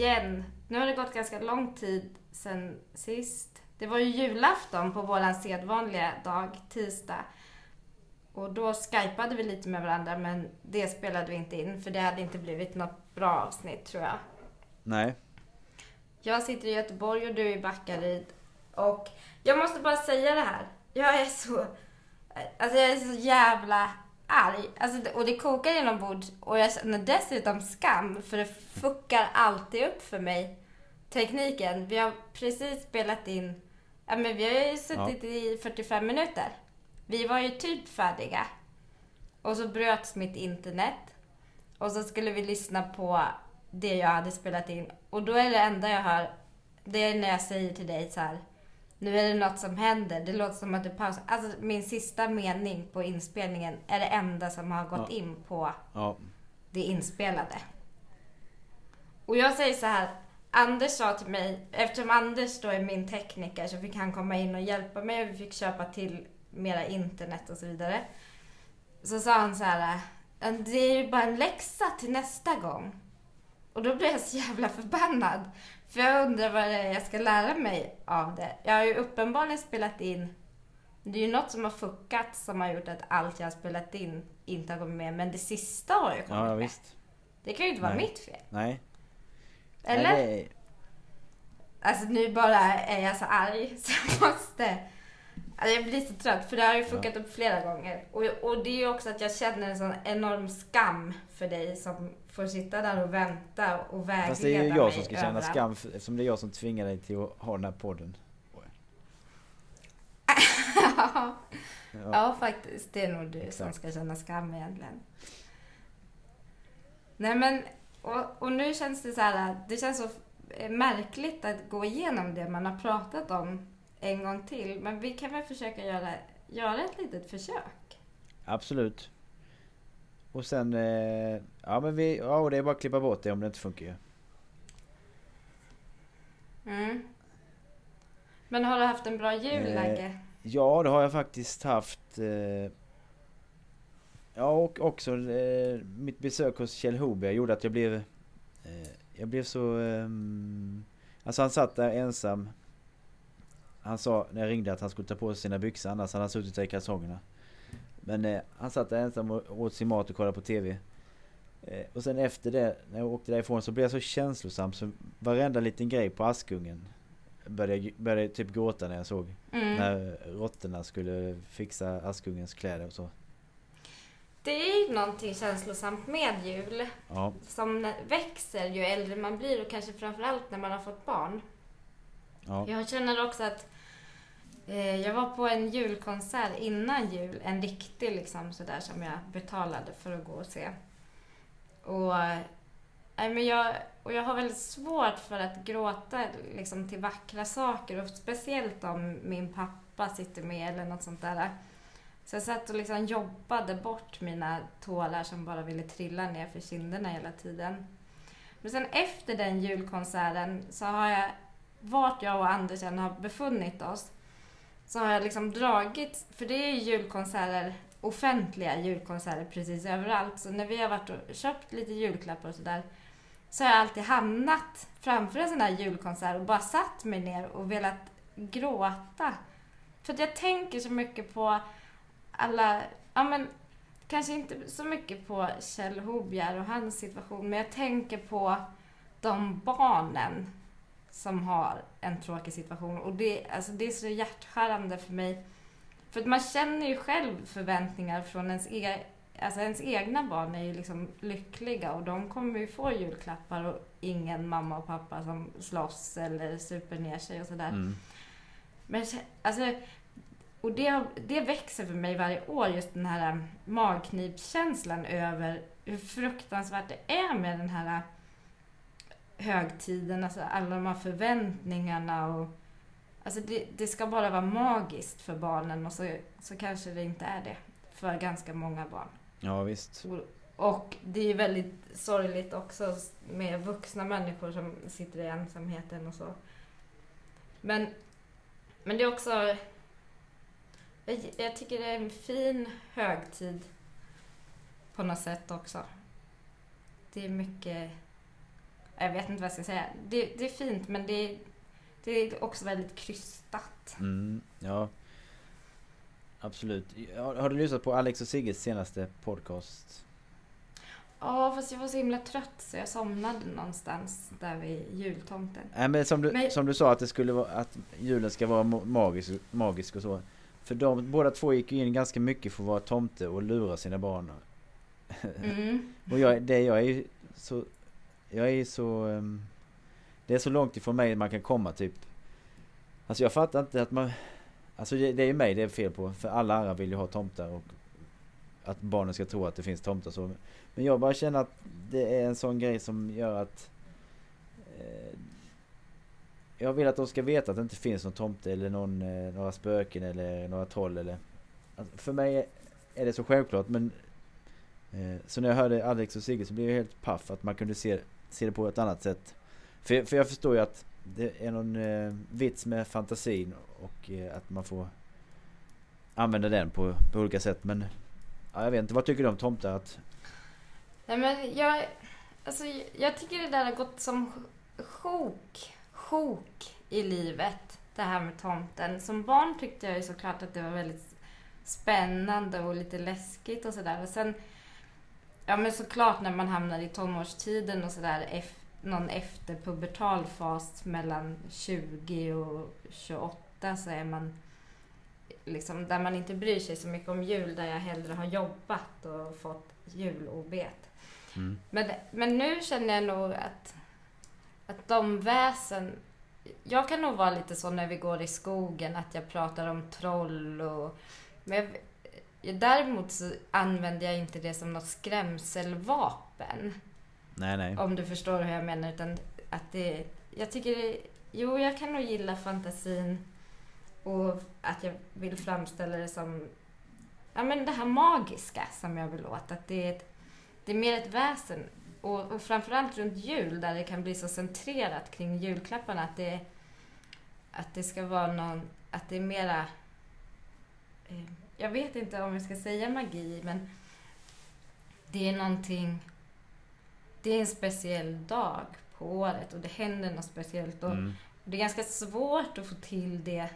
igen. Nu har det gått ganska lång tid sen sist. Det var ju julafton på våran sedvanliga dag, tisdag. Och då skypade vi lite med varandra men det spelade vi inte in för det hade inte blivit något bra avsnitt tror jag. Nej. Jag sitter i Göteborg och du är i Backaryd. Och jag måste bara säga det här. Jag är så... Alltså jag är så jävla arg. Alltså, och det kokar inombords. Och jag känner dessutom skam. För det fuckar alltid upp för mig. Tekniken. Vi har precis spelat in... Ja men vi har ju suttit ja. i 45 minuter. Vi var ju typ färdiga. Och så bröts mitt internet. Och så skulle vi lyssna på det jag hade spelat in. Och då är det enda jag hör, det är när jag säger till dig så här. Nu är det något som händer. Det låter som att du pausar. Alltså min sista mening på inspelningen är det enda som har gått ja. in på ja. det inspelade. Och jag säger så här. Anders sa till mig, eftersom Anders då är min tekniker så fick han komma in och hjälpa mig och vi fick köpa till mera internet och så vidare. Så sa han så här. Det är ju bara en läxa till nästa gång. Och då blev jag så jävla förbannad. För jag undrar vad det är jag ska lära mig av det. Jag har ju uppenbarligen spelat in det är ju något som har fuckat som har gjort att allt jag har spelat in inte har kommit med. Men det sista har ju kommit ja, med. Visst. Det kan ju inte vara Nej. mitt fel. Nej. Eller? Nej, det... Alltså nu bara är jag så arg så jag måste Alltså jag blir så trött för det har ju fuckat ja. upp flera gånger. Och, och det är ju också att jag känner en sån enorm skam för dig som får sitta där och vänta och vägleda Fast det är ju jag som ska känna skam eftersom det är jag som tvingar dig till att ha den här podden. ja. ja. faktiskt. Det är nog du Exakt. som ska känna skam egentligen. Nej men, och, och nu känns det så här, det känns så märkligt att gå igenom det man har pratat om en gång till. Men vi kan väl försöka göra, göra ett litet försök? Absolut. Och sen... Eh, ja men vi... Ja och det är bara att klippa bort det om det inte funkar ju. Mm. Men har du haft en bra jul eh, Lagge? Ja det har jag faktiskt haft. Eh, ja och också eh, mitt besök hos Kjell Hoberg gjorde att jag blev... Eh, jag blev så... Ehm, alltså han satt där ensam han sa när jag ringde att han skulle ta på sig sina byxor annars hade han suttit där i kalsongerna. Men eh, han satt där ensam och åt sin mat och kollade på TV. Eh, och sen efter det, när jag åkte därifrån så blev jag så känslosam så varenda liten grej på Askungen började, började typ gråta när jag såg. Mm. När råttorna skulle fixa Askungens kläder och så. Det är ju någonting känslosamt med jul. Ja. Som växer ju äldre man blir och kanske framförallt när man har fått barn. Ja. Jag känner också att Eh, jag var på en julkonsert innan jul. En riktig liksom sådär som jag betalade för att gå och se. Och, eh, men jag, och jag har väldigt svårt för att gråta liksom, till vackra saker. Och speciellt om min pappa sitter med eller något sånt där. Så jag satt och liksom jobbade bort mina tårar som bara ville trilla ner för kinderna hela tiden. Men sen efter den julkonserten så har jag vart jag och Anders än har befunnit oss så har jag liksom dragit, för det är julkonserter, offentliga julkonserter precis överallt. Så när vi har varit och köpt lite julklappar och sådär så har jag alltid hamnat framför en sån här julkonsert och bara satt mig ner och velat gråta. För att jag tänker så mycket på alla, ja men kanske inte så mycket på Kjell Hobjer och hans situation, men jag tänker på de barnen som har en tråkig situation. Och det, alltså det är så hjärtskärande för mig. För att man känner ju själv förväntningar från ens, e alltså ens egna barn är ju liksom lyckliga och de kommer ju få julklappar och ingen mamma och pappa som slåss eller super ner sig och sådär. Mm. Men alltså, och det, det växer för mig varje år, just den här magknipskänslan över hur fruktansvärt det är med den här högtiden, alltså alla de här förväntningarna och Alltså det, det ska bara vara magiskt för barnen och så, så kanske det inte är det för ganska många barn. Ja visst. Och, och det är väldigt sorgligt också med vuxna människor som sitter i ensamheten och så. Men, men det är också... Jag, jag tycker det är en fin högtid på något sätt också. det är mycket, jag vet inte vad jag ska säga. Det, det är fint men det, det är också väldigt krystat. Mm, ja. Absolut. Har, du lyssnat på Alex och Sigges senaste podcast? Ja, fast jag var så himla trött så jag somnade någonstans där vid jultomten. Nej, men som du, men... som du sa att det skulle vara att julen ska vara magisk, magisk och så. För de båda två gick ju in ganska mycket för att vara tomte och lura sina barn. Mm. och jag, det, jag är ju så... Jag är så... Um, det är så långt ifrån mig man kan komma typ. Alltså jag fattar inte att man... Alltså det, det är ju mig det är fel på. För alla andra vill ju ha tomtar och att barnen ska tro att det finns tomtar så. Men jag bara känner att det är en sån grej som gör att eh, Jag vill att de ska veta att det inte finns någon tomte eller någon, eh, några spöken eller några troll eller alltså, För mig är det så självklart men eh, Så när jag hörde Alex och Sigge så blev jag helt paff att man kunde se, se det på ett annat sätt För, för jag förstår ju att det är någon eh, vits med fantasin och eh, att man får använda den på, på olika sätt men ja, jag vet inte, vad tycker du om tomtar? Att... Nej men jag, alltså, jag tycker det där har gått som sjok, sjok i livet. Det här med tomten. Som barn tyckte jag ju såklart att det var väldigt spännande och lite läskigt och sådär. Och sen, ja men såklart när man hamnar i tonårstiden och sådär, någon efterpubertal fas mellan 20 och 28 så är man liksom, där man inte bryr sig så mycket om jul, där jag hellre har jobbat och fått julobet. Mm. Men, men nu känner jag nog att, att de väsen... Jag kan nog vara lite så när vi går i skogen, att jag pratar om troll och... Men jag, däremot så använder jag inte det som något skrämselvapen. Nej, nej. Om du förstår hur jag menar. Utan att det, jag tycker det, Jo, jag kan nog gilla fantasin och att jag vill framställa det som ja, men det här magiska som jag vill åt. Att det är, ett, det är mer ett väsen. Och, och framförallt runt jul där det kan bli så centrerat kring julklapparna. Att det, att det ska vara någon, att det är mera eh, jag vet inte om jag ska säga magi, men det är någonting det är en speciell dag på året och det händer något speciellt. Och mm. Det är ganska svårt att få till det,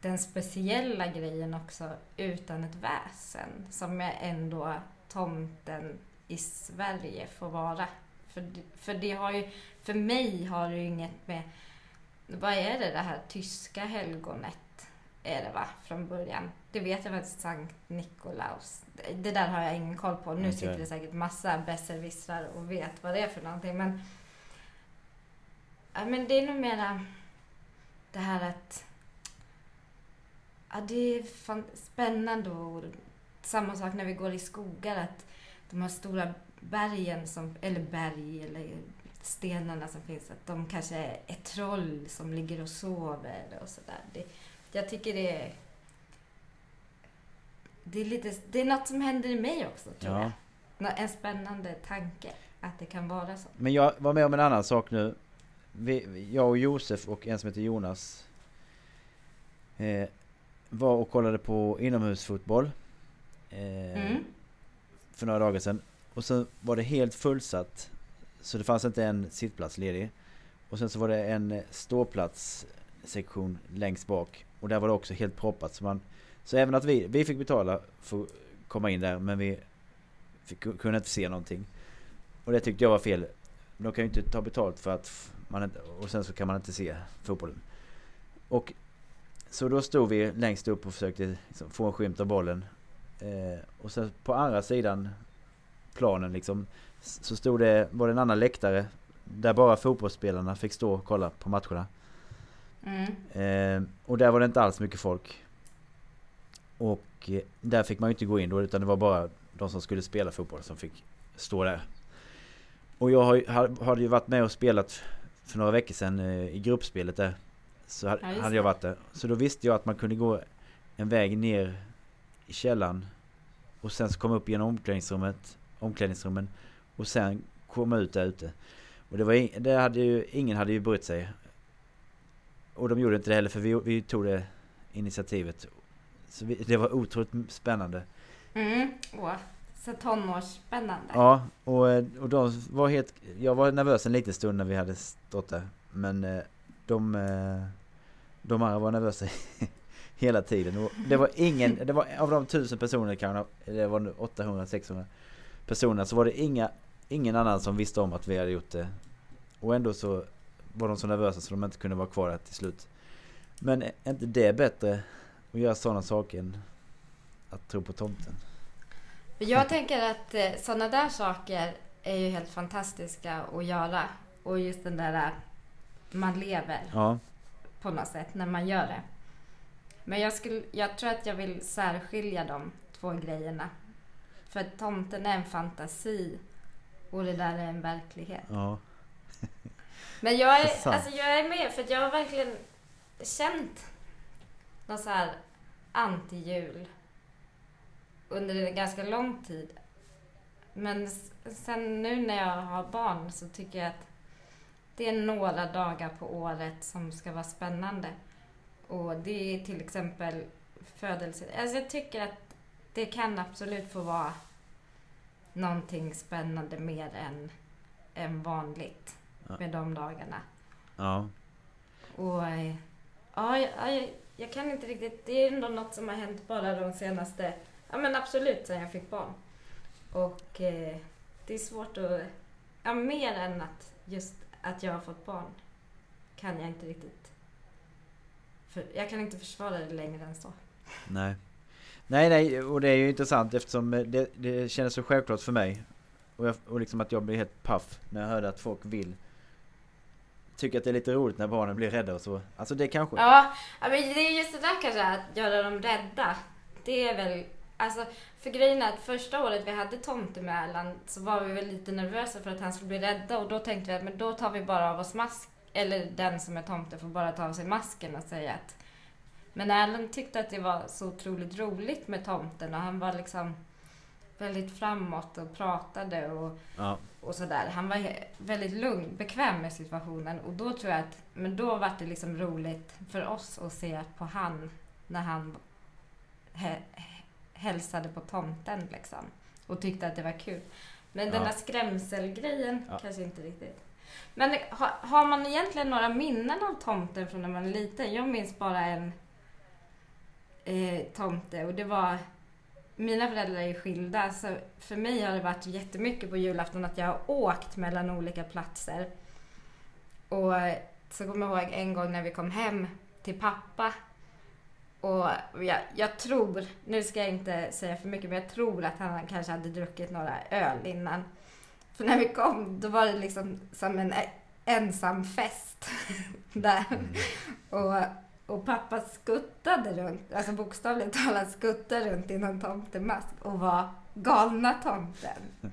den speciella grejen också utan ett väsen som är ändå tomten i Sverige får vara. För, för det har ju, för mig har det ju inget med, vad är det det här tyska helgonet? Är det va, från början. Det vet jag faktiskt, Sankt Nikolaus. Det där har jag ingen koll på. Nu okay. sitter det säkert massa besserwissrar och vet vad det är för någonting. Men, ja, men det är nog mera det här att ja, det är fan spännande och samma sak när vi går i skogar att de här stora bergen som, eller berg eller stenarna som finns, att de kanske är troll som ligger och sover och sådär jag tycker det är... Det är, lite, det är något som händer i mig också, tror ja. jag. En spännande tanke, att det kan vara så. Men jag var med om en annan sak nu. Vi, jag och Josef och en som heter Jonas eh, var och kollade på inomhusfotboll eh, mm. för några dagar sedan. Och så var det helt fullsatt. Så det fanns inte en sittplats ledig. Och sen så var det en ståplats sektion längst bak. Och där var det också helt proppat. Så, man, så även att vi, vi fick betala för att komma in där men vi fick, kunde inte se någonting. Och det tyckte jag var fel. De kan ju inte ta betalt för att man inte, och sen så kan man inte se fotbollen. Och så då stod vi längst upp och försökte liksom få en skymt av bollen. Eh, och sen på andra sidan planen liksom så stod det, var det en annan läktare där bara fotbollsspelarna fick stå och kolla på matcherna. Mm. Eh, och där var det inte alls mycket folk. Och eh, där fick man ju inte gå in då utan det var bara de som skulle spela fotboll som fick stå där. Och jag har, hade ju varit med och spelat för några veckor sedan eh, i gruppspelet där. Så ja, hade jag varit där. Så då visste jag att man kunde gå en väg ner i källaren. Och sen så komma upp genom omklädningsrummet, omklädningsrummen. Och sen komma ut där ute. Och det var det hade ju, ingen hade ju brytt sig. Och de gjorde inte det heller för vi, vi tog det initiativet. Så vi, det var otroligt spännande. Mm. Åh, så tonårsspännande. Ja, och, eh, och de var helt... Jag var nervös en liten stund när vi hade stått där. Men eh, de... Eh, de andra var nervösa hela tiden. Och det var ingen... Det var av de tusen personer kanske, det var 800-600 personer, så var det inga, ingen annan som visste om att vi hade gjort det. Och ändå så var de så nervösa så de inte kunde vara kvar där till slut. Men är inte det bättre att göra sådana saker än att tro på tomten? Jag tänker att eh, sådana där saker är ju helt fantastiska att göra. Och just den där man lever ja. på något sätt när man gör det. Men jag, skulle, jag tror att jag vill särskilja de två grejerna. För tomten är en fantasi och det där är en verklighet. Ja. Men jag är, alltså jag är med för att jag har verkligen känt någon så här anti-jul under en ganska lång tid. Men sen nu när jag har barn så tycker jag att det är några dagar på året som ska vara spännande. Och det är till exempel födelse. Alltså jag tycker att det kan absolut få vara någonting spännande mer än, än vanligt. Med de dagarna. Ja. Och eh, ja, jag, jag kan inte riktigt. Det är ändå något som har hänt bara de senaste Ja men absolut sen jag fick barn. Och eh, det är svårt att... Ja, mer än att just att jag har fått barn kan jag inte riktigt... För, jag kan inte försvara det längre än så. Nej. Nej, nej, och det är ju intressant eftersom det, det känns så självklart för mig. Och, jag, och liksom att jag blir helt paff när jag hörde att folk vill tycker att det är lite roligt när barnen blir rädda och så. Alltså det kanske... Ja, men det är just det där kanske, att göra dem rädda. Det är väl Alltså, för grejen är att första året vi hade tomte med Erland så var vi väl lite nervösa för att han skulle bli rädda och då tänkte vi att men då tar vi bara av oss mask eller den som är tomte får bara ta av sig masken och säga att men Erland tyckte att det var så otroligt roligt med tomten och han var liksom väldigt framåt och pratade och, ja. Och sådär. Han var väldigt lugn, bekväm med situationen och då tror jag att, men då var det liksom roligt för oss att se på han när han he, hälsade på tomten liksom. Och tyckte att det var kul. Men ja. den där skrämselgrejen ja. kanske inte riktigt. Men ha, har man egentligen några minnen av tomten från när man är liten? Jag minns bara en eh, tomte och det var mina föräldrar är skilda så för mig har det varit jättemycket på julafton att jag har åkt mellan olika platser. Och så kommer jag ihåg en gång när vi kom hem till pappa och jag, jag, tror, nu ska jag inte säga för mycket, men jag tror att han kanske hade druckit några öl innan. För när vi kom, då var det liksom som en ensam fest där. Mm. Och, och pappa skuttade runt, alltså bokstavligt talat skuttade runt i någon tomtemask och var galna tomten.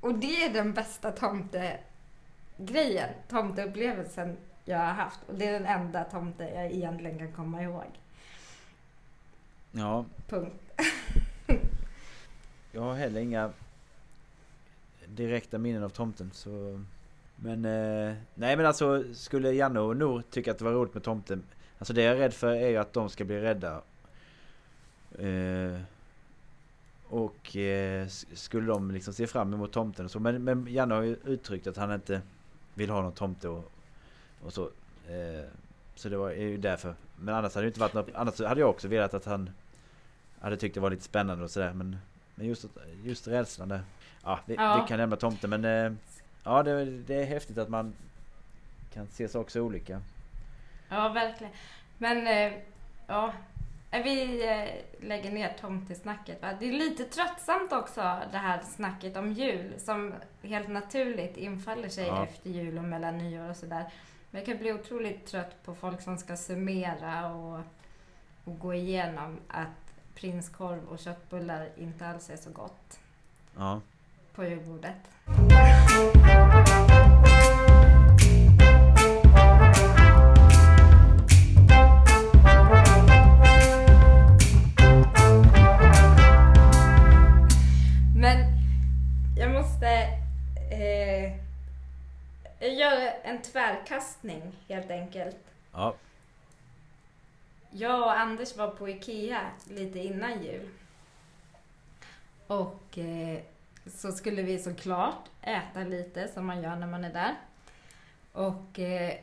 Och det är den bästa tomtegrejen, tomteupplevelsen jag har haft. Och det är den enda tomte jag egentligen kan komma ihåg. Ja. Punkt. jag har heller inga direkta minnen av tomten så... Men eh, nej men alltså skulle Janne och Nor tycka att det var roligt med tomten. Alltså det jag är rädd för är ju att de ska bli rädda. Eh, och eh, skulle de liksom se fram emot tomten och så. Men, men Janne har ju uttryckt att han inte vill ha någon tomte och, och så. Eh, så det var är ju därför. Men annars hade det inte varit något, annars hade jag också velat att han hade tyckt det var lite spännande och sådär. Men, men just, just rädslan där. Ja, vi, ja. vi kan nämna tomten men eh, ja det, det är häftigt att man kan se saker så olika. Ja, verkligen. Men eh, ja, vi eh, lägger ner tomtesnacket. Va? Det är lite tröttsamt också det här snacket om jul som helt naturligt infaller sig ja. efter jul och mellan nyår och sådär. Men jag kan bli otroligt trött på folk som ska summera och, och gå igenom att prinskorv och köttbullar inte alls är så gott. Ja. På julbordet. Göra en tvärkastning helt enkelt. Ja. Jag och Anders var på IKEA lite innan jul. Och eh, så skulle vi såklart äta lite som man gör när man är där. Och eh,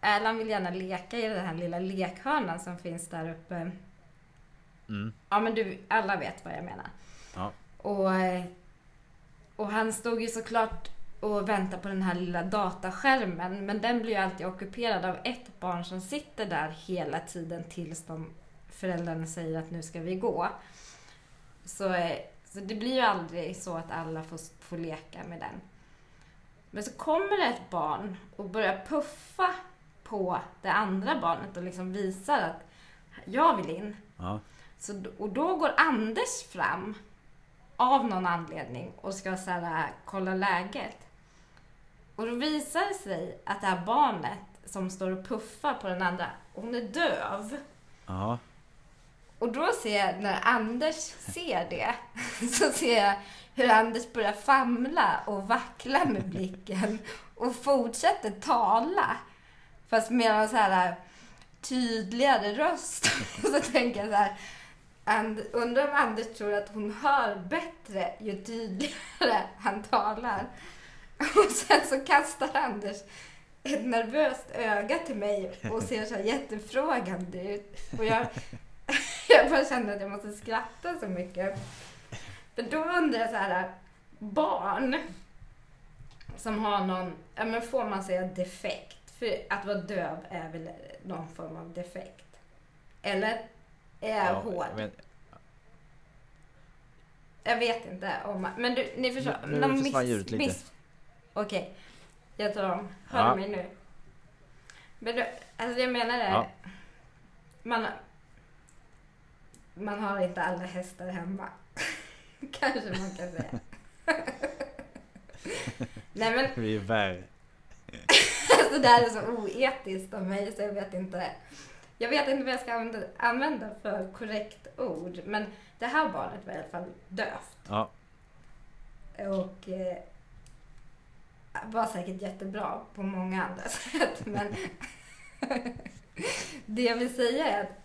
Erland vill gärna leka i den här lilla lekhörnan som finns där uppe. Mm. Ja men du, alla vet vad jag menar. Ja. Och, eh, och han stod ju såklart och väntade på den här lilla dataskärmen. Men den blir ju alltid ockuperad av ett barn som sitter där hela tiden tills de föräldrarna säger att nu ska vi gå. Så, eh, så det blir ju aldrig så att alla får, får leka med den. Men så kommer det ett barn och börjar puffa på det andra barnet och liksom visar att jag vill in. Ja. Så, och då går Anders fram av någon anledning och ska så här, kolla läget. Och då visar det sig att det här barnet som står och puffar på den andra, hon är döv. Ja. Och då ser jag, när Anders ser det, så ser jag hur Anders börjar famla och vackla med blicken och fortsätter tala. Fast med en så här tydligare röst. Och så tänker jag så här, And, undrar om Anders tror att hon hör bättre ju tydligare han talar. Och sen så kastar Anders ett nervöst öga till mig och ser så här jättefrågande ut. Och jag, jag bara känner att jag måste skratta så mycket. För då undrar jag så här, barn som har någon, ja men får man säga defekt? För att vara döv är väl någon form av defekt? Eller? Är jag ja, hård? Jag, jag vet inte om Men du, ni förstår. Nu, nu försvann ljudet lite. Okej. Okay. Jag tar om. Hör ja. mig nu? Men du, alltså jag menar det. Ja. Man, man har inte alla hästar hemma. Kanske man kan säga. Nej men. Vi är värre. alltså det här är så oetiskt av mig så jag vet inte. Jag vet inte vad jag ska använda, för korrekt ord. Men det här barnet var i alla fall dövt. Ja. Och eh, var säkert jättebra på många andra sätt. Men det jag vill säga är att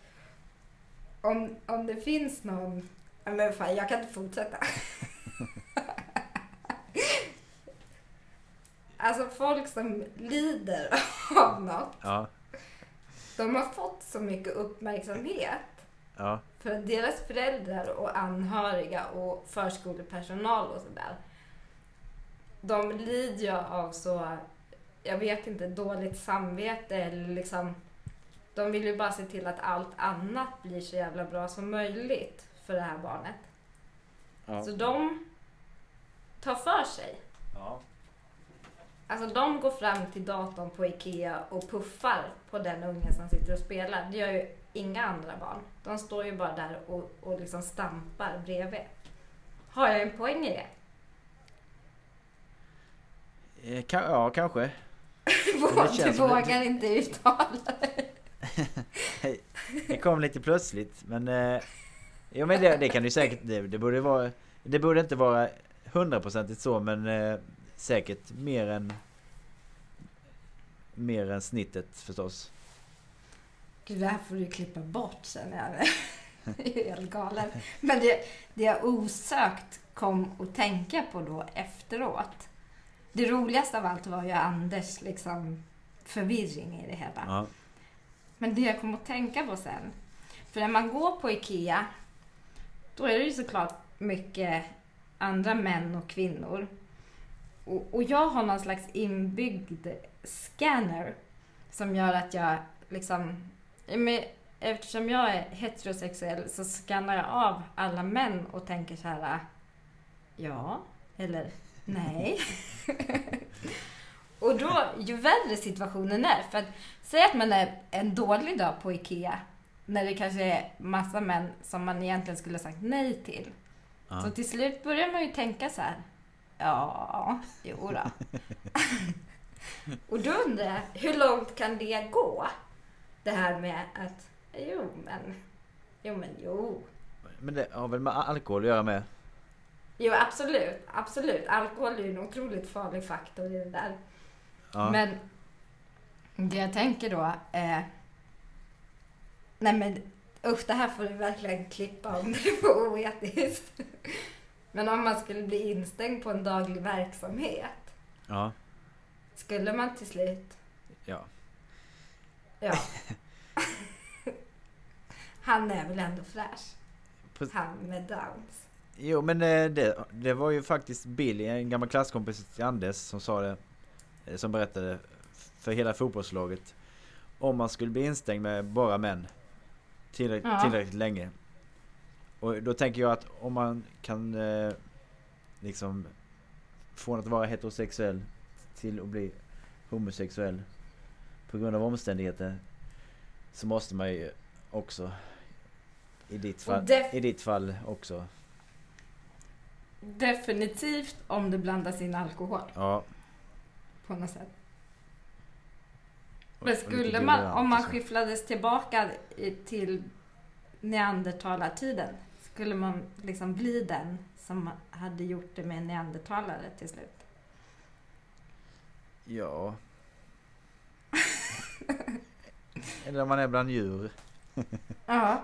om, om det finns någon... Men fan, jag kan inte fortsätta. alltså folk som lider av något. Ja. De har fått så mycket uppmärksamhet. Ja. För deras föräldrar och anhöriga och förskolepersonal och sådär. De lider ju av så, jag vet inte, dåligt samvete eller liksom de vill ju bara se till att allt annat blir så jävla bra som möjligt för det här barnet. Ja. Så de tar för sig. Ja. Alltså de går fram till datorn på IKEA och puffar på den ungen som sitter och spelar. Det gör ju inga andra barn. De står ju bara där och, och liksom stampar bredvid. Har jag en poäng i det? Eh, ja, kanske. du vågar inte uttala det. det kom lite plötsligt men... Eh, ja men det, det kan ju säkert... Det, det, borde vara... Det borde inte vara hundraprocentigt så men eh, säkert mer än... Mer än snittet förstås. Gud, det här får du klippa bort sen. Jag är helt galen. Men det, det jag osökt kom att tänka på då efteråt. Det roligaste av allt var ju Anders liksom förvirring i det hela. Ja. Men det jag kom att tänka på sen. För när man går på IKEA, då är det ju såklart mycket andra män och kvinnor. Och, och jag har någon slags inbyggd scanner som gör att jag liksom... Eftersom jag är heterosexuell så skannar jag av alla män och tänker så här... Ja, eller nej. och då, ju värre situationen är, för att säg att man är en dålig dag på IKEA, när det kanske är massa män som man egentligen skulle sagt nej till. Ja. Så till slut börjar man ju tänka så här, Ja, jo då. Och då undrar jag, hur långt kan det gå? Det här med att, jo men, jo men jo. Men det har väl med alkohol att göra med? Jo absolut, absolut. Alkohol är ju en otroligt farlig faktor i det där. Ja. Men det jag tänker då är, nej men usch det här får du verkligen klippa om det är för oetiskt. Men om man skulle bli instängd på en daglig verksamhet. Ja. Skulle man till slut... Ja. Ja. Han är väl ändå fräsch? Han med Downs. Jo men eh, det, det var ju faktiskt Billy, en gammal klasskompis till Anders som sa det. Eh, som berättade för hela fotbollslaget. Om man skulle bli instängd med bara män. Tillräckligt, ja. tillräckligt länge. Och då tänker jag att om man kan eh, liksom från att vara heterosexuell till att bli homosexuell på grund av omständigheter så måste man ju också i ditt fall, i ditt fall också. Definitivt om det blandas in alkohol. Ja. På något sätt. Men skulle man, om man skifflades tillbaka till neandertalartiden, skulle man liksom bli den som hade gjort det med neandertalare till slut? Ja. Eller om man är bland djur. ja.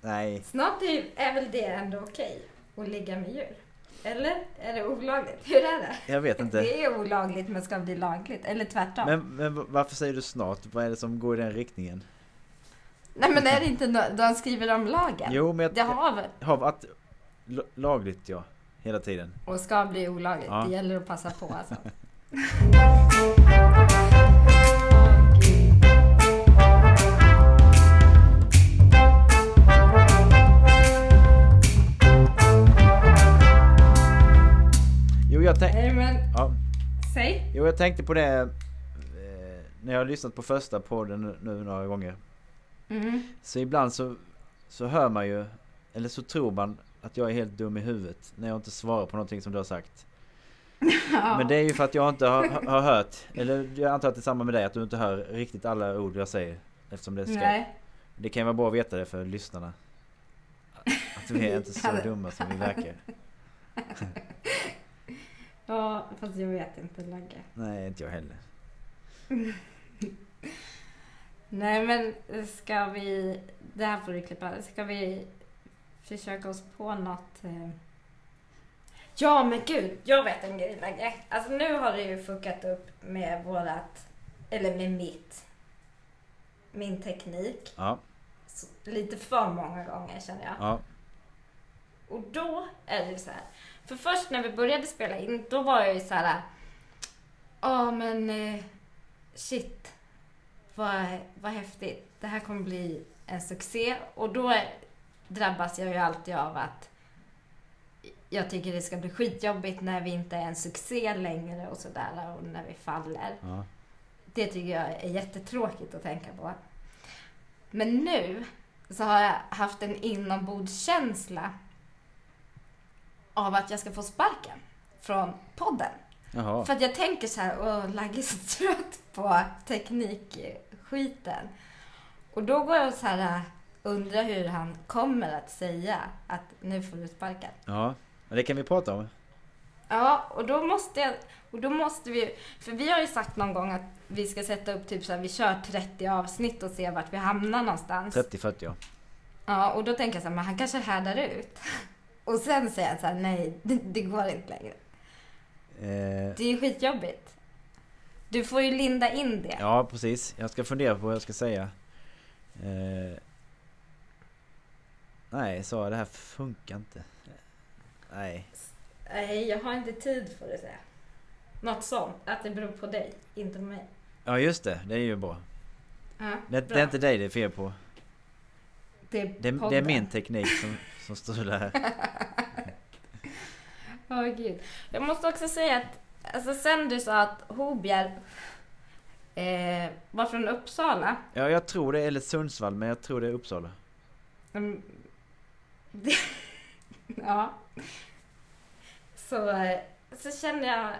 Nej. Snart är, är väl det ändå okej att ligga med djur? Eller? Är det olagligt? Hur är det? Jag vet inte. Det är olagligt men ska bli lagligt. Eller tvärtom. Men, men varför säger du snart? Vad är det som går i den riktningen? Nej men är det inte no de skriver om lagen? Jo men det har? Har varit lagligt ja. Hela tiden. Och ska bli olagligt. Ja. Det gäller att passa på alltså. jag tänkte... Nej, men... Ja. Säg. Jo, jag tänkte på det eh, när jag har lyssnat på första podden nu några gånger. Mm. Så ibland så, så hör man ju, eller så tror man att jag är helt dum i huvudet när jag inte svarar på någonting som du har sagt. Ja. Men det är ju för att jag inte har, har hört, eller jag antar att det är samma med dig, att du inte hör riktigt alla ord jag säger. Eftersom det är Nej. Det kan ju vara bra att veta det för lyssnarna. Att vi är inte så dumma som vi verkar. Ja, fast jag vet inte Lagge. Nej, inte jag heller. Nej, men ska vi... Det här får du klippa. Ska vi försöka oss på något... Eh... Ja, men gud! Jag vet en grej Lagge. Alltså nu har det ju fuckat upp med vårat... Eller med mitt. Min teknik. Ja. Så, lite för många gånger känner jag. Ja. Och då är det så här. För först när vi började spela in, då var jag ju så här. Ja, men eh, shit. Vad, vad häftigt. Det här kommer bli en succé. Och då drabbas jag ju alltid av att jag tycker det ska bli skitjobbigt när vi inte är en succé längre och sådär och när vi faller. Ja. Det tycker jag är jättetråkigt att tänka på. Men nu så har jag haft en inombordskänsla av att jag ska få sparken från podden. Jaha. För att jag tänker så här, åh, Lagge är så trött på teknikskiten. Och då går jag så här, äh, undrar hur han kommer att säga att nu får du sparken. Ja, men det kan vi prata om. Ja, och då måste jag, och då måste vi, för vi har ju sagt någon gång att vi ska sätta upp typ så här, vi kör 30 avsnitt och se vart vi hamnar någonstans. 30-40 ja. Ja, och då tänker jag så här, men han kanske härdar ut. Och sen säger jag så här, nej, det, det går inte längre. Eh. Det är ju skitjobbigt. Du får ju linda in det. Ja, precis. Jag ska fundera på vad jag ska säga. Eh. Nej, så det här funkar inte. Nej. Nej, jag har inte tid för det. Så. Något sånt. Att det beror på dig, inte på mig. Ja, just det. Det är ju bra. Ja, det, bra. det är inte dig det är fel på. Det är, det, det är min teknik som, som strular här. Åh oh, gud. Jag måste också säga att alltså, sen du sa att Hobjer eh, var från Uppsala. Ja, jag tror det. Eller Sundsvall, men jag tror det är Uppsala. Mm, ja. Så, så kände jag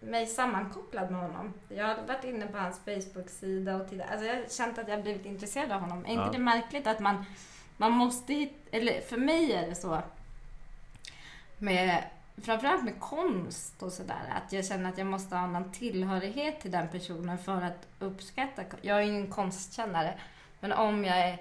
mig sammankopplad med honom. Jag har varit inne på hans Facebook-sida och tittat. Alltså jag har känt att jag blivit intresserad av honom. Är ja. inte det märkligt att man, man måste hitta, eller för mig är det så med framförallt med konst och sådär, att jag känner att jag måste ha någon tillhörighet till den personen för att uppskatta. Jag är ingen konstkännare, men om jag är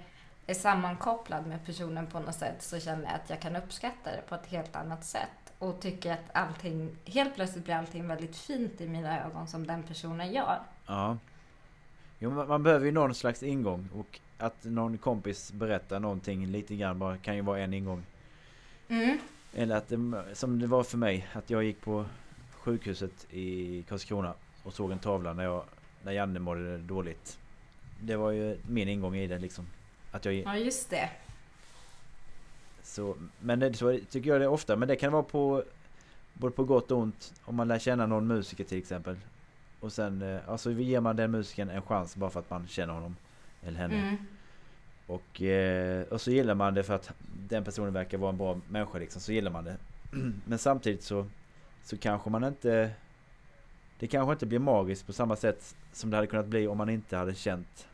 är sammankopplad med personen på något sätt så känner jag att jag kan uppskatta det på ett helt annat sätt. Och tycker att allting, helt plötsligt blir allting väldigt fint i mina ögon som den personen gör. Ja. Jo, man, behöver ju någon slags ingång och att någon kompis berättar någonting lite grann bara kan ju vara en ingång. Mm. Eller att det, som det var för mig, att jag gick på sjukhuset i Karlskrona och såg en tavla när, jag, när Janne mådde dåligt. Det var ju min ingång i det liksom. Att jag... Ja, just det. Så, men det, så tycker jag det är ofta. Men det kan vara på både på gott och ont. Om man lär känna någon musiker till exempel. Och sen eh, alltså ger man den musikern en chans bara för att man känner honom. Eller henne. Mm. Och, eh, och så gillar man det för att den personen verkar vara en bra människa liksom. Så gillar man det. Men samtidigt så, så kanske man inte... Det kanske inte blir magiskt på samma sätt som det hade kunnat bli om man inte hade känt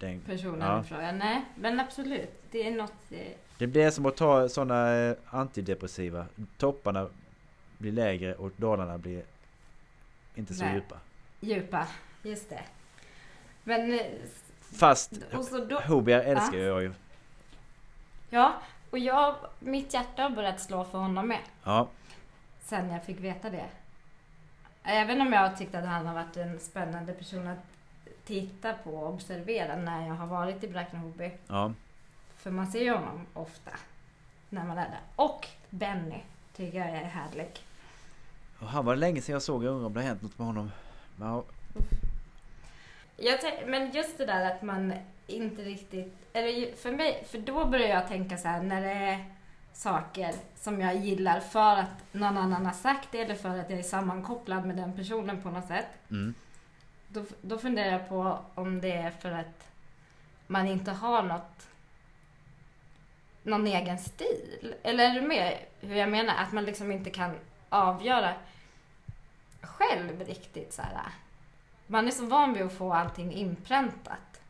den personen ja. fråga. Nej, men absolut. Det är något... Eh... Det blir som att ta sådana eh, antidepressiva. Topparna blir lägre och dalarna blir inte så Nej. djupa. Djupa, just det. Men... Eh, Fast då, Hobier älskar ja. jag ju. Ja, och jag, mitt hjärta har börjat slå för honom med. Ja. Sen jag fick veta det. Även om jag tyckte att han har varit en spännande person att titta på och observera när jag har varit i Bräkne-Hoby. Ja. För man ser ju honom ofta när man är där. Och Benny tycker jag är härlig. Och han var länge sedan jag såg. Jag undrar om det har hänt något med honom. Ja. men just det där att man inte riktigt... Eller för mig, för då börjar jag tänka så här när det är saker som jag gillar för att någon annan har sagt det eller för att jag är sammankopplad med den personen på något sätt. Mm. Då, då funderar jag på om det är för att man inte har något någon egen stil. Eller är du med hur jag menar? Att man liksom inte kan avgöra själv riktigt så här. Man är så van vid att få allting inpräntat.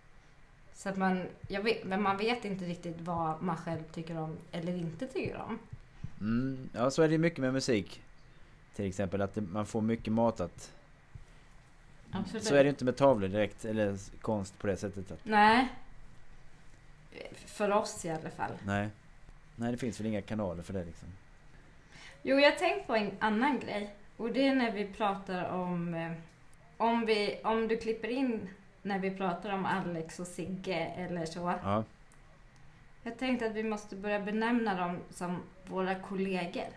Så att man, jag vet, men man vet inte riktigt vad man själv tycker om eller inte tycker om. Mm, ja, så är det mycket med musik. Till exempel att man får mycket matat Absolut. Så är det inte med tavlor direkt, eller konst på det sättet. Att... Nej. För oss i alla fall. Nej. Nej, det finns väl inga kanaler för det liksom. Jo, jag har tänkt på en annan grej. Och det är när vi pratar om... Eh, om, vi, om du klipper in när vi pratar om Alex och Sigge eller så. Ja. Jag tänkte att vi måste börja benämna dem som våra kollegor.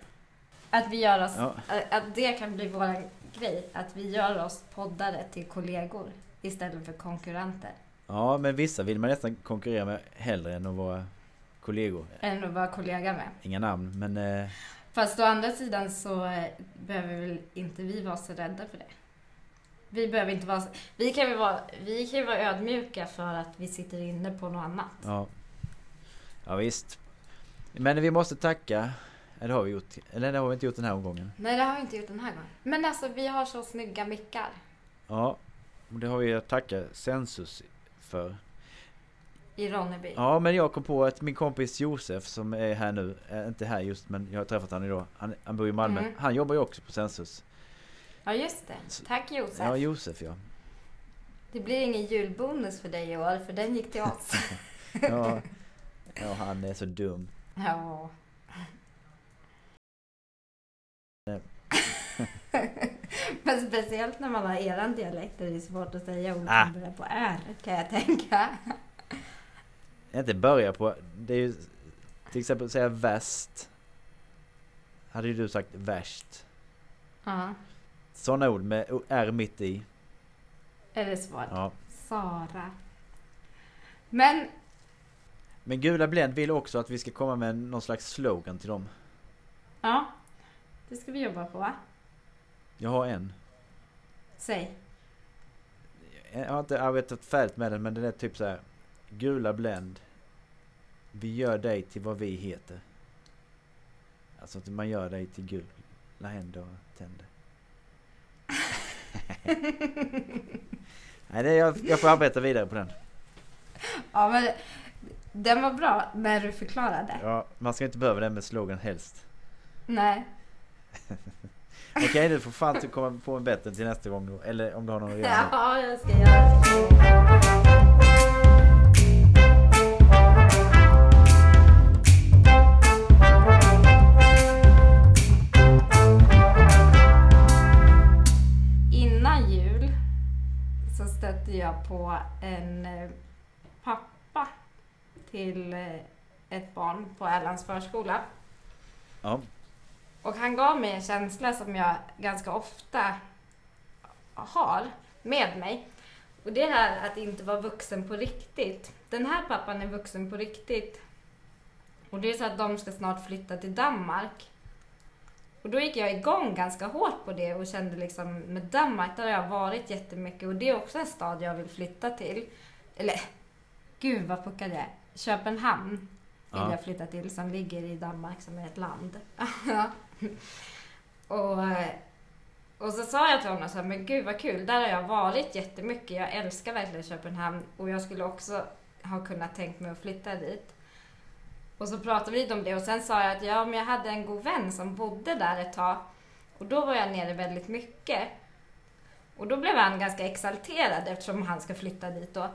Att vi gör oss... Ja. Att det kan bli vår grej. Att vi gör oss poddare till kollegor istället för konkurrenter. Ja, men vissa vill man nästan konkurrera med hellre än att vara kollegor. Än att vara kollega med. Inga namn, men... Eh... Fast å andra sidan så eh, behöver väl inte vi vara så rädda för det. Vi behöver inte vara... Vi kan ju vara, vi kan vara ödmjuka för att vi sitter inne på något annat. Ja. Ja, visst. Men vi måste tacka det har vi gjort. Eller det har vi inte gjort den här omgången. Nej, det har vi inte gjort den här gången. Men alltså, vi har så snygga mickar. Ja, och det har vi att tacka Sensus för. I Ronneby. Ja, men jag kom på att min kompis Josef som är här nu, är inte här just men jag har träffat honom idag. Han, han bor i Malmö. Mm. Han jobbar ju också på Sensus. Ja, just det. Tack Josef. Ja, Josef ja. Det blir ingen julbonus för dig i år, för den gick till oss. ja, ja, han är så dum. Ja. Men speciellt när man har eran dialekt är det svårt att säga ord ah. som börjar på R, kan jag tänka. Inte börja på... Det är ju... Till exempel säga väst. Hade ju du sagt värst. Ja. Sådana ord med R mitt i. Är det svårt? Ja. Sara. Men... Men Gula Blend vill också att vi ska komma med någon slags slogan till dem. Ja. Det ska vi jobba på va? Jag har en. Säg. Jag har inte arbetat färdigt med den men den är typ så här. Gula Blend. Vi gör dig till vad vi heter. Alltså att man gör dig till gula händer och tänder. Nej, det jag, jag får arbeta vidare på den. Ja, men den var bra när du förklarade. Ja, man ska inte behöva den med slogan helst. Nej. Okej, okay, du får fan komma på en bättre till nästa gång. då. Eller om du har någon att göra. Ja, jag ska göra Innan jul så stötte jag på en eh, pappa till eh, ett barn på Erlands förskola. Ja. Och han gav mig en känsla som jag ganska ofta har med mig. Och det är det här att inte vara vuxen på riktigt. Den här pappan är vuxen på riktigt. Och det är så att de ska snart flytta till Danmark. Och då gick jag igång ganska hårt på det och kände liksom med Danmark, där har jag varit jättemycket och det är också en stad jag vill flytta till. Eller, gud vad puckad jag är. Köpenhamn vill ja. jag flytta till som ligger i Danmark som är ett land. och, och så sa jag till honom så här, men gud vad kul, där har jag varit jättemycket. Jag älskar verkligen Köpenhamn och jag skulle också ha kunnat tänkt mig att flytta dit. Och så pratade vi om det och sen sa jag att ja, men jag hade en god vän som bodde där ett tag. Och då var jag nere väldigt mycket. Och då blev han ganska exalterad eftersom han ska flytta dit då.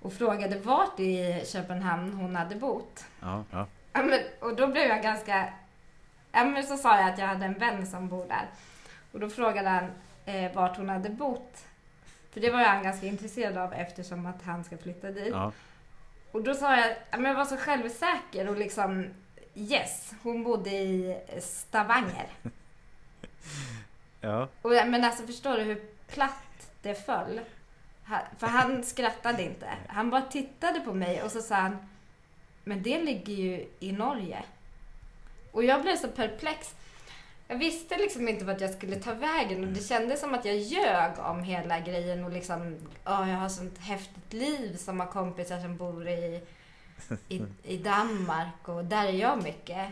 Och frågade vart i Köpenhamn hon hade bott. Ja, ja. ja men, och då blev jag ganska... Ja men så sa jag att jag hade en vän som bor där. Och då frågade han eh, vart hon hade bott. För det var han ganska intresserad av eftersom att han ska flytta dit. Ja. Och då sa jag, men jag var så självsäker och liksom yes, hon bodde i Stavanger. ja. Och, men alltså förstår du hur platt det föll? För han skrattade inte. Han bara tittade på mig och så sa han, men det ligger ju i Norge. Och jag blev så perplex. Jag visste liksom inte vart jag skulle ta vägen och det kändes som att jag ljög om hela grejen och liksom, oh, jag har sånt häftigt liv som har kompisar som bor i, i, i Danmark och där är jag mycket.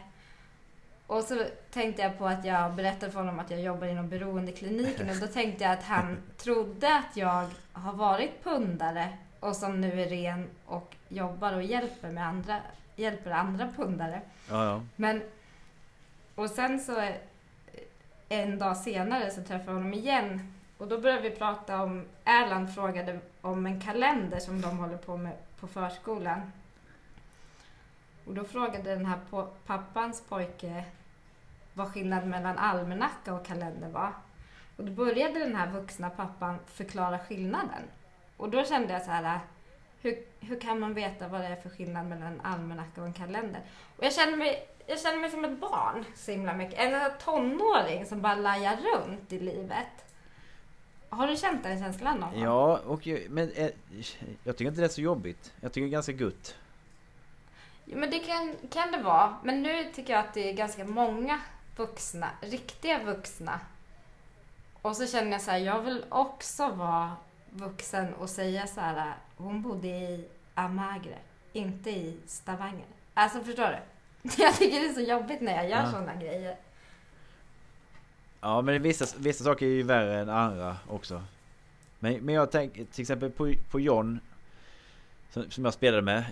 Och så tänkte jag på att jag berättade för honom att jag jobbar inom beroendekliniken och då tänkte jag att han trodde att jag har varit pundare och som nu är ren och jobbar och hjälper, med andra, hjälper andra pundare. Ja, ja. Men, och sen så en dag senare så träffade jag honom igen och då började vi prata om, Erland frågade om en kalender som de håller på med på förskolan. Och då frågade den här po pappans pojke vad skillnaden mellan almanacka och kalender var. Och då började den här vuxna pappan förklara skillnaden. Och då kände jag så här, hur, hur kan man veta vad det är för skillnad mellan en almanacka och en kalender? Och jag kände mig jag känner mig som ett barn så himla mycket. En tonåring som bara lajar runt i livet. Har du känt den känslan någon gång? Ja, och jag, men eh, jag tycker inte det är så jobbigt. Jag tycker det är ganska gott. Jo, men det kan, kan det vara. Men nu tycker jag att det är ganska många vuxna, riktiga vuxna. Och så känner jag så här, jag vill också vara vuxen och säga så här, hon bodde i Amagre, inte i Stavanger. Alltså förstår du? Jag tycker det är så jobbigt när jag gör ja. sådana grejer. Ja men vissa, vissa saker är ju värre än andra också. Men, men jag tänker till exempel på, på John. Som, som jag spelade med.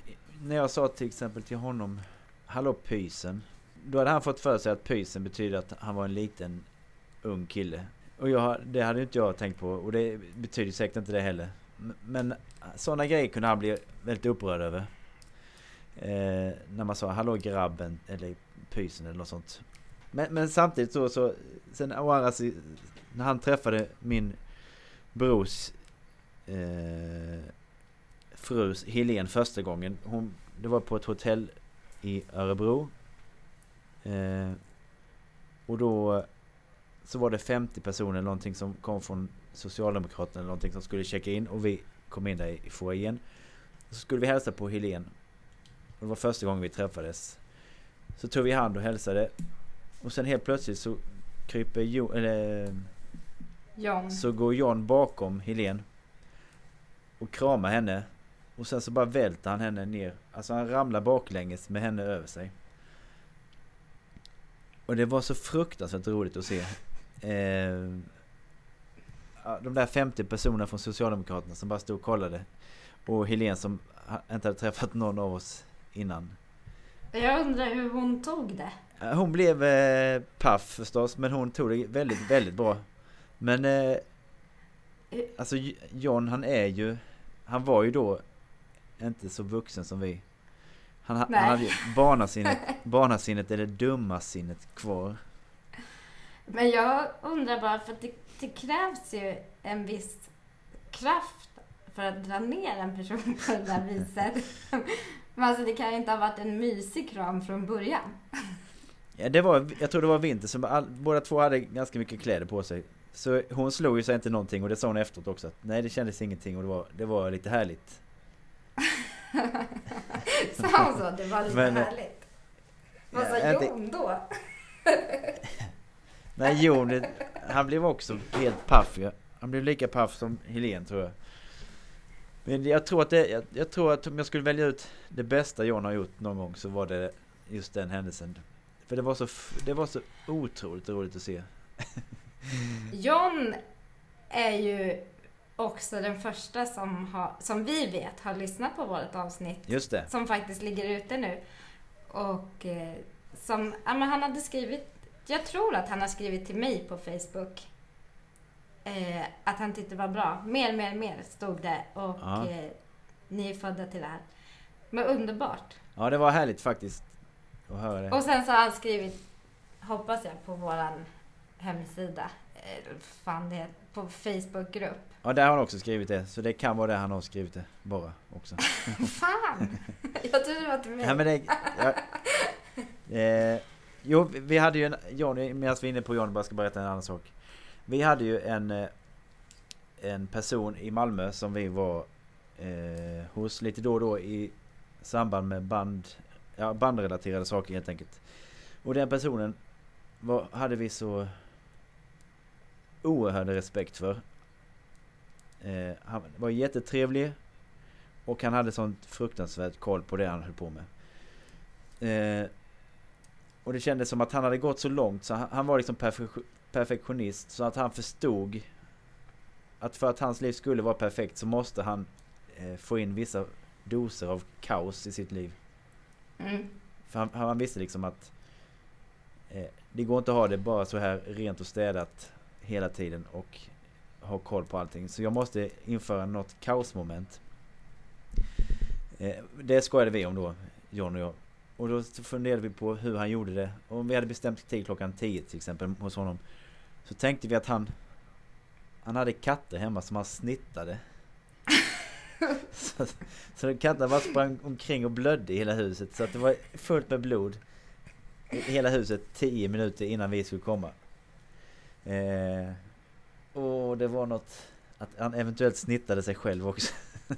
När jag sa till exempel till honom Hallå pysen. Då hade han fått för sig att pysen betyder att han var en liten ung kille. Och jag, det hade inte jag tänkt på och det betyder säkert inte det heller. Men sådana grejer kunde han bli väldigt upprörd över. Eh, när man sa hallå grabben eller pysen eller något sånt. Men, men samtidigt så, så sen å när han träffade min brors eh, frus Helen första gången. Hon, det var på ett hotell i Örebro. Eh, och då så var det 50 personer någonting som kom från Socialdemokraterna eller någonting som skulle checka in och vi kom in där i foajén. Så skulle vi hälsa på Helen det var första gången vi träffades. Så tog vi hand och hälsade. Och sen helt plötsligt så kryper jo, eller, John. Så går John bakom Helen och kramar henne. Och sen så bara välter han henne ner. Alltså han ramlar baklänges med henne över sig. Och det var så fruktansvärt roligt att se. Eh, de där 50 personerna från Socialdemokraterna som bara stod och kollade. Och Helen som inte hade träffat någon av oss innan. Jag undrar hur hon tog det. Hon blev eh, paff förstås, men hon tog det väldigt, väldigt bra. Men eh, alltså John han är ju, han var ju då inte så vuxen som vi. Han, han hade ju barnasinnet, barnasinnet eller dummasinnet kvar. Men jag undrar bara, för det, det krävs ju en viss kraft för att dra ner en person på det där viset. Men alltså det kan ju inte ha varit en mysig kram från början. Ja, det var, jag tror det var vinter, så all, båda två hade ganska mycket kläder på sig. Så hon slog ju sig inte någonting och det sa hon efteråt också. Att, nej det kändes ingenting och det var, det var lite härligt. sa hon så? Det var lite Men, härligt? Vad sa ja, Jon då? nej Jon, han blev också helt paff. Han blev lika paff som Helene tror jag. Men jag tror att det, jag, jag, tror att om jag skulle välja ut det bästa John har gjort någon gång så var det just den händelsen. För det var så, det var så otroligt roligt att se. John är ju också den första som, har, som vi vet har lyssnat på vårt avsnitt. Just det. Som faktiskt ligger ute nu. Och eh, som, ja men han hade skrivit, jag tror att han har skrivit till mig på Facebook eh, att han tyckte var bra. Mer, mer, mer stod det. Och ja. eh, ni är födda till det här. Men underbart. Ja, det var härligt faktiskt att höra det. Och sen så har han skrivit, hoppas jag, på våran hemsida. Eh, fan det på Facebookgrupp. Ja, där har han också skrivit det. Så det kan vara där han har skrivit det bara också. fan! Jag trodde det var till mig. Ja, men det, ja, eh, jo, vi hade ju en... Johnny, medan vi är inne på Johnny, bara ska berätta en annan sak. Vi hade ju en, eh, en person i Malmö som vi var eh, hos lite då och då i samband med band, ja, bandrelaterade saker helt enkelt. Och den personen var, hade vi så oerhörd respekt för. Eh, han var jättetrevlig och han hade sånt fruktansvärt koll på det han höll på med. Eh, och det kändes som att han hade gått så långt så han, han var liksom perfektionist så att han förstod att för att hans liv skulle vara perfekt så måste han eh, få in vissa doser av kaos i sitt liv. Mm. För han, han, visste liksom att eh, det går inte att ha det bara så här rent och städat hela tiden och ha koll på allting. Så jag måste införa något kaosmoment. Eh, det skojade vi om då, John och jag. Och då funderade vi på hur han gjorde det. Om vi hade bestämt tid klockan 10 till exempel hos honom. Så tänkte vi att han Han hade katter hemma som han snittade. Så, så katterna bara sprang omkring och blödde i hela huset. Så att det var fullt med blod i Hela huset 10 minuter innan vi skulle komma. Eh, Och det var något Att han eventuellt snittade sig själv också.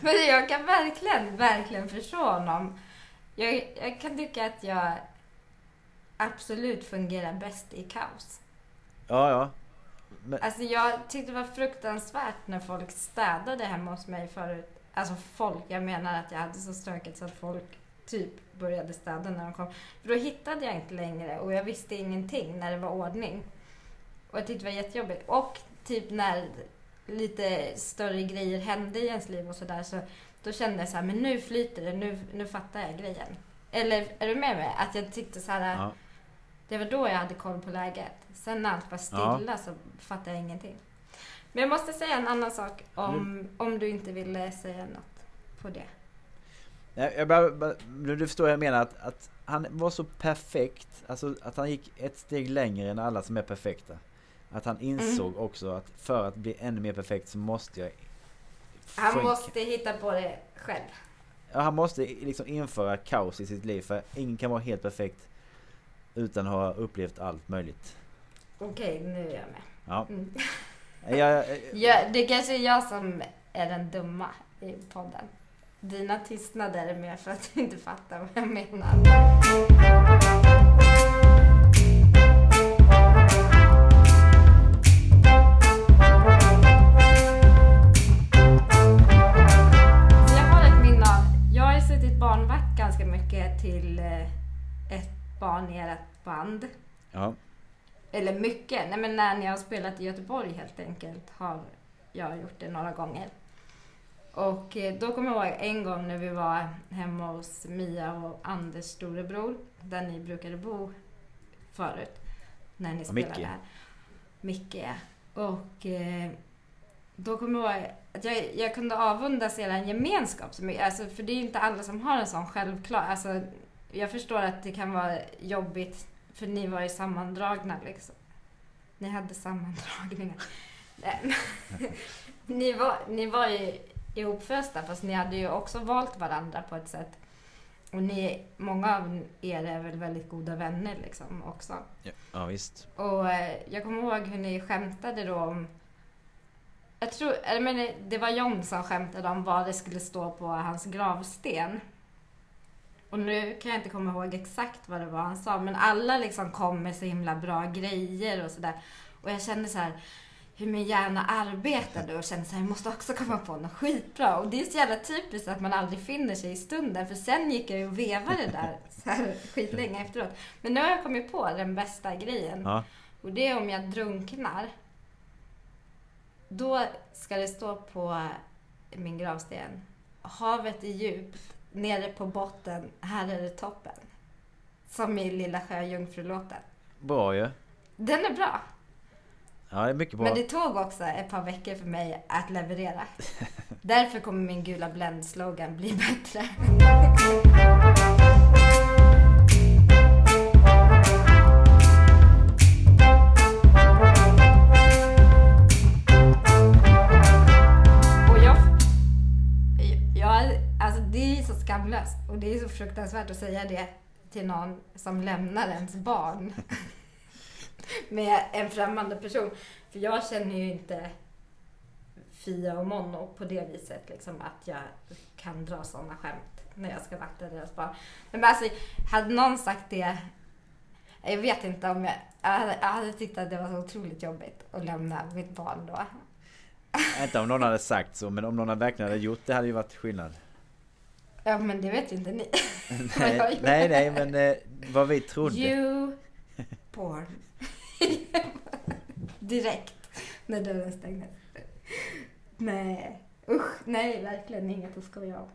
Men jag kan verkligen, verkligen förstå honom. Jag, jag kan tycka att jag absolut fungerar bäst i kaos. Ja, ja. Men... Alltså jag tyckte det var fruktansvärt när folk städade hemma hos mig förut. Alltså folk, jag menar att jag hade så stökigt så att folk typ började städa när de kom. För då hittade jag inte längre och jag visste ingenting när det var ordning. Och jag tyckte det var jättejobbigt. Och typ när lite större grejer hände i ens liv och sådär så då kände jag så här, men nu flyter det, nu, nu fattar jag grejen. Eller är du med mig? Att jag tyckte så här, ja. Det var då jag hade koll på läget. Sen när allt var stilla ja. så fattade jag ingenting. Men jag måste säga en annan sak om, mm. om du inte ville säga något på det. Jag bara, du förstår jag menar att, att han var så perfekt. Alltså att han gick ett steg längre än alla som är perfekta. Att han insåg mm. också att för att bli ännu mer perfekt så måste jag... Han måste hitta på det själv. Han måste liksom införa kaos i sitt liv för ingen kan vara helt perfekt utan att ha upplevt allt möjligt. Okej, nu är jag med. Ja. Mm. jag, ja, det kanske är jag som är den dumma i podden. Dina tystnader är mer för att du inte fattar vad jag menar. Barn i ert band. Ja. Eller mycket. Nej men när ni har spelat i Göteborg helt enkelt har jag gjort det några gånger. Och eh, då kommer jag ihåg en gång när vi var hemma hos Mia och Anders storebror, där ni brukade bo förut. När ni spelade Micke. där. Micke. Och eh, då kommer jag ihåg att jag, jag kunde avundas er gemenskap. Alltså, för det är ju inte alla som har en sån självklar... Alltså, jag förstår att det kan vara jobbigt för ni var ju sammandragna liksom. Ni hade sammandragningar. ni, var, ni var ju ihopfösta fast ni hade ju också valt varandra på ett sätt. Och ni, många av er är väl väldigt goda vänner liksom också. Ja, ja visst. Och eh, jag kommer ihåg hur ni skämtade då om jag tror, eller men det var John som skämtade om vad det skulle stå på hans gravsten. Och nu kan jag inte komma ihåg exakt vad det var han sa, men alla liksom kom med så himla bra grejer och sådär. Och jag kände så här, hur min hjärna arbetade och kände så här, jag måste också komma på något skitbra. Och det är så jävla typiskt att man aldrig finner sig i stunden, för sen gick jag ju och vevade där så här skitlänge efteråt. Men nu har jag kommit på den bästa grejen. Ja. Och det är om jag drunknar. Då ska det stå på min gravsten. Havet är djupt, nere på botten, här är det toppen. Som i Lilla Sjöjungfrulåten. Bra ju. Ja. Den är bra. Ja, det är mycket bra. Men det tog också ett par veckor för mig att leverera. Därför kommer min gula Blend-slogan bli bättre. Det är så fruktansvärt att säga det till någon som lämnar ens barn med en främmande person. För jag känner ju inte Fia och Mono på det viset, liksom att jag kan dra sådana skämt när jag ska vakta deras barn. Men alltså, hade någon sagt det, jag vet inte om jag, jag hade, jag hade tyckt att det var så otroligt jobbigt att lämna mitt barn då. Inte om någon hade sagt så, men om någon verkligen hade gjort det hade ju varit skillnad. Ja, men det vet ju inte ni. nej, nej, nej, men eh, vad vi trodde. You porn. Direkt när dörren stängdes. Nej, usch, nej, verkligen inget att skoja om.